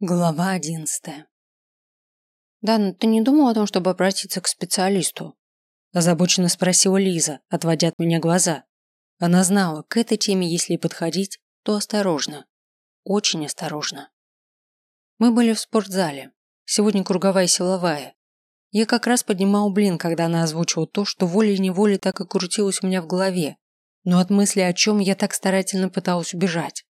Глава одиннадцатая. «Дан, ты не думал о том, чтобы обратиться к специалисту?» Озабоченно спросила Лиза, отводя от меня глаза. Она знала, к этой теме, если подходить, то осторожно. Очень осторожно. Мы были в спортзале. Сегодня круговая силовая. Я как раз поднимал блин, когда она озвучила то, что волей-неволей так и крутилось у меня в голове, но от мысли о чем я так старательно пыталась убежать.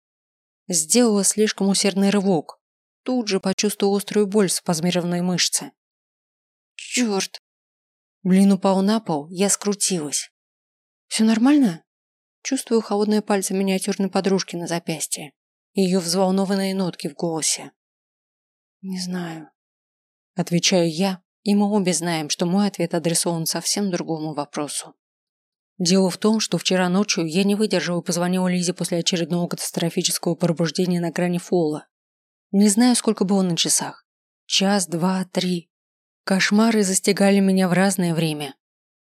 Сделала слишком усердный рывок, тут же почувствовал острую боль в спазмированной мышце. Черт! Блин упал на пол, я скрутилась. Все нормально? Чувствую холодные пальцы миниатюрной подружки на запястье и ее взволнованные нотки в голосе. Не знаю. Отвечаю я, и мы обе знаем, что мой ответ адресован совсем другому вопросу. Дело в том, что вчера ночью я не выдержала и позвонила Лизе после очередного катастрофического пробуждения на грани фола. Не знаю, сколько было на часах. Час, два, три. Кошмары застигали меня в разное время,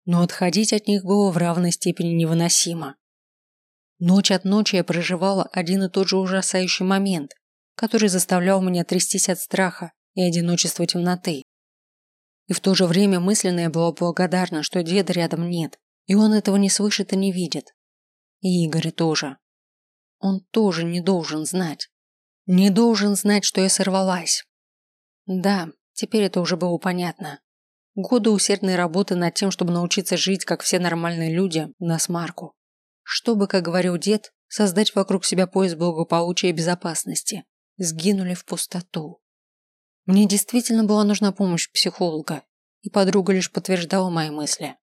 но отходить от них было в равной степени невыносимо. Ночь от ночи я проживала один и тот же ужасающий момент, который заставлял меня трястись от страха и одиночества темноты. И в то же время мысленно я была благодарна, что деда рядом нет, и он этого не слышит и не видит. И Игорь тоже. Он тоже не должен знать. Не должен знать, что я сорвалась. Да, теперь это уже было понятно. Годы усердной работы над тем, чтобы научиться жить, как все нормальные люди, на смарку. Чтобы, как говорил дед, создать вокруг себя пояс благополучия и безопасности. Сгинули в пустоту. Мне действительно была нужна помощь психолога, и подруга лишь подтверждала мои мысли.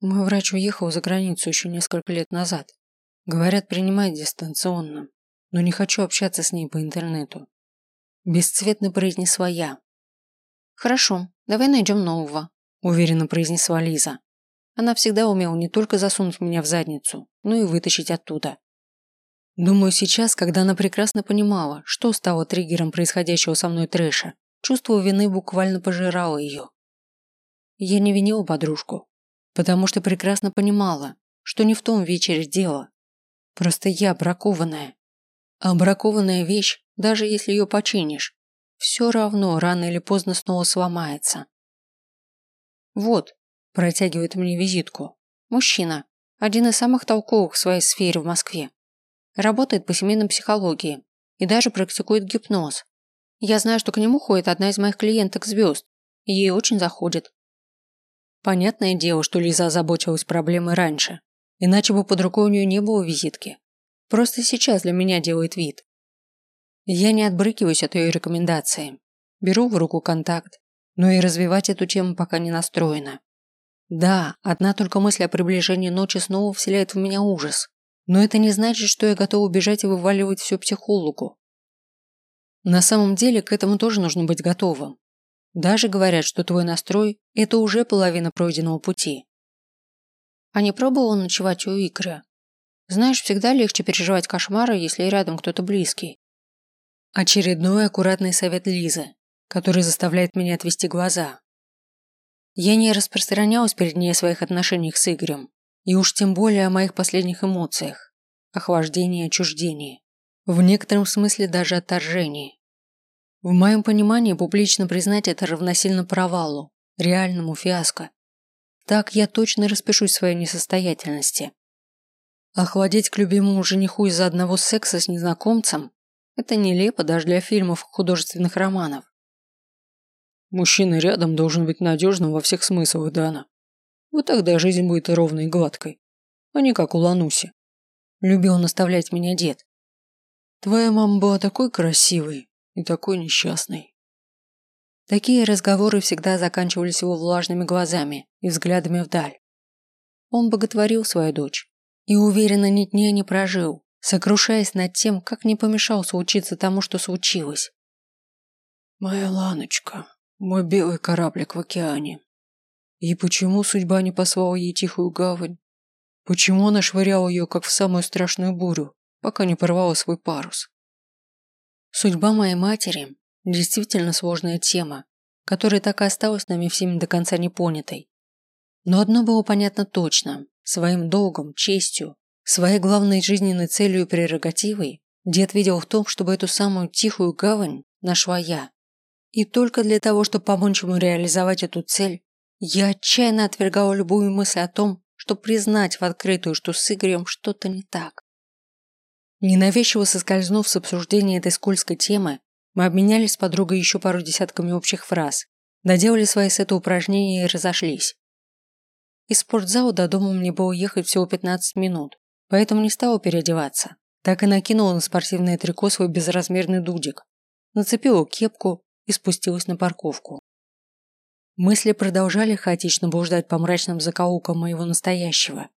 Мой врач уехал за границу еще несколько лет назад. Говорят, принимает дистанционно но не хочу общаться с ней по интернету. Бесцветно произнесла я. Хорошо, давай найдем нового, уверенно произнесла Лиза. Она всегда умела не только засунуть меня в задницу, но и вытащить оттуда. Думаю, сейчас, когда она прекрасно понимала, что стало триггером происходящего со мной трэша, чувство вины буквально пожирало ее. Я не винила подружку, потому что прекрасно понимала, что не в том вечере дело. Просто я бракованная, а бракованная вещь, даже если ее починишь, все равно рано или поздно снова сломается. Вот, протягивает мне визитку. Мужчина, один из самых толковых в своей сфере в Москве. Работает по семейной психологии и даже практикует гипноз. Я знаю, что к нему ходит одна из моих клиенток звезд, и ей очень заходит. Понятное дело, что Лиза озаботилась проблемой раньше, иначе бы под рукой у нее не было визитки. Просто сейчас для меня делает вид. Я не отбрыкиваюсь от ее рекомендации. Беру в руку контакт, но и развивать эту тему пока не настроена. Да, одна только мысль о приближении ночи снова вселяет в меня ужас. Но это не значит, что я готова убежать и вываливать все психологу. На самом деле к этому тоже нужно быть готовым. Даже говорят, что твой настрой – это уже половина пройденного пути. А не пробовала ночевать у Игоря? Знаешь, всегда легче переживать кошмары, если рядом кто-то близкий. Очередной аккуратный совет Лизы, который заставляет меня отвести глаза. Я не распространялась перед ней о своих отношениях с Игорем, и уж тем более о моих последних эмоциях, охлаждении и отчуждении, в некотором смысле даже отторжении. В моем понимании публично признать это равносильно провалу, реальному фиаско. Так я точно распишусь в своей несостоятельности. Охладеть к любимому жениху из-за одного секса с незнакомцем – это нелепо даже для фильмов и художественных романов. Мужчина рядом должен быть надежным во всех смыслах, Дана. Вот тогда жизнь будет ровной и гладкой, а не как у Лануси. Любил наставлять меня дед. Твоя мама была такой красивой и такой несчастной. Такие разговоры всегда заканчивались его влажными глазами и взглядами вдаль. Он боготворил свою дочь, и уверенно ни дня не прожил, сокрушаясь над тем, как не помешал случиться тому, что случилось. Моя Ланочка, мой белый кораблик в океане. И почему судьба не послала ей тихую гавань? Почему она швыряла ее, как в самую страшную бурю, пока не порвала свой парус? Судьба моей матери – действительно сложная тема, которая так и осталась нами всеми до конца непонятой. Но одно было понятно точно своим долгом, честью, своей главной жизненной целью и прерогативой Дед видел в том, чтобы эту самую тихую гавань нашла я. И только для того, чтобы помочь ему реализовать эту цель, я отчаянно отвергала любую мысль о том, чтобы признать в открытую, что с Игорем что-то не так. Ненавязчиво соскользнув с обсуждения этой скользкой темы, мы обменялись с подругой еще пару десятками общих фраз, доделали свои сеты упражнений и разошлись. Из спортзала до дома мне было ехать всего 15 минут, поэтому не стала переодеваться. Так и накинула на спортивное трико свой безразмерный дудик, нацепила кепку и спустилась на парковку. Мысли продолжали хаотично блуждать по мрачным закоулкам моего настоящего,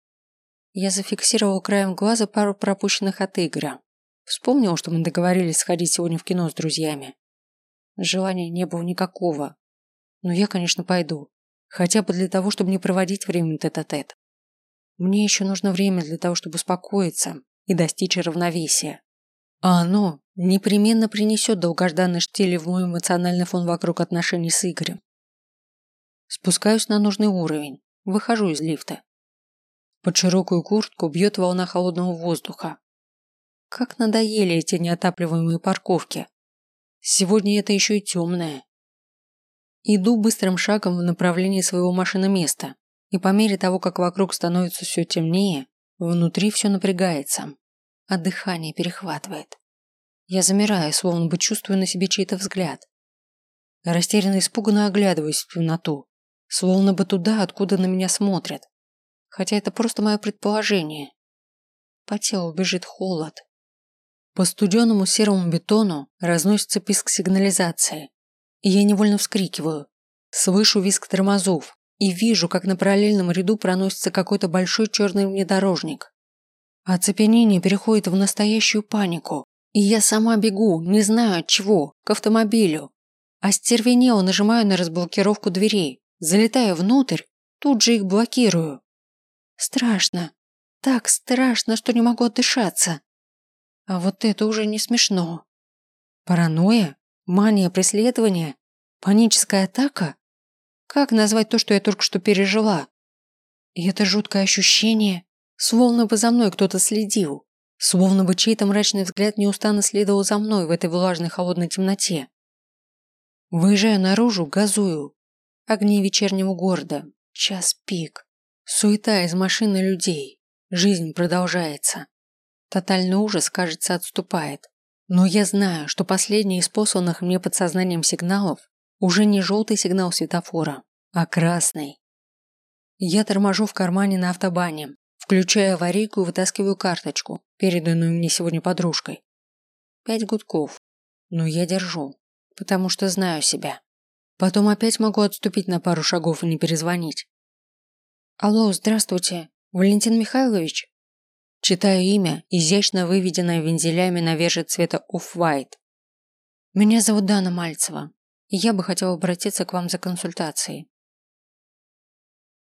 я зафиксировал краем глаза пару пропущенных от Игоря. Вспомнил, что мы договорились сходить сегодня в кино с друзьями. Желания не было никакого. Но я, конечно, пойду. Хотя бы для того, чтобы не проводить время тет-а-тет. -тет. Мне еще нужно время для того, чтобы успокоиться и достичь равновесия. А оно непременно принесет долгожданный штиль в мой эмоциональный фон вокруг отношений с Игорем. Спускаюсь на нужный уровень, выхожу из лифта. Под широкую куртку бьет волна холодного воздуха. Как надоели эти неотапливаемые парковки. Сегодня это еще и темное. Иду быстрым шагом в направлении своего машиноместа, и по мере того, как вокруг становится все темнее, внутри все напрягается, а дыхание перехватывает. Я замираю, словно бы чувствую на себе чей-то взгляд. Растерянно испуганно оглядываюсь в темноту, словно бы туда, откуда на меня смотрят хотя это просто мое предположение. По телу бежит холод. По студеному серому бетону разносится писк сигнализации. Я невольно вскрикиваю. Слышу визг тормозов и вижу, как на параллельном ряду проносится какой-то большой черный внедорожник. Оцепенение переходит в настоящую панику. И я сама бегу, не знаю от чего, к автомобилю. Остервенело нажимаю на разблокировку дверей, залетаю внутрь, тут же их блокирую. Страшно. Так страшно, что не могу отдышаться. А вот это уже не смешно. Паранойя? Мания преследования? Паническая атака? Как назвать то, что я только что пережила? И это жуткое ощущение, словно бы за мной кто-то следил, словно бы чей-то мрачный взгляд неустанно следовал за мной в этой влажной холодной темноте. Выезжаю наружу, газую. Огни вечернего города. Час пик. Суета из машины людей. Жизнь продолжается. Тотальный ужас, кажется, отступает. Но я знаю, что последний из посланных мне подсознанием сигналов уже не желтый сигнал светофора, а красный. Я торможу в кармане на автобане, включаю аварийку и вытаскиваю карточку, переданную мне сегодня подружкой. Пять гудков. Но я держу, потому что знаю себя. Потом опять могу отступить на пару шагов и не перезвонить. Алло, здравствуйте. Валентин Михайлович? Читаю имя, изящно выведенное вензелями на верже цвета оф-вайт. Меня зовут Дана Мальцева, и я бы хотела обратиться к вам за консультацией.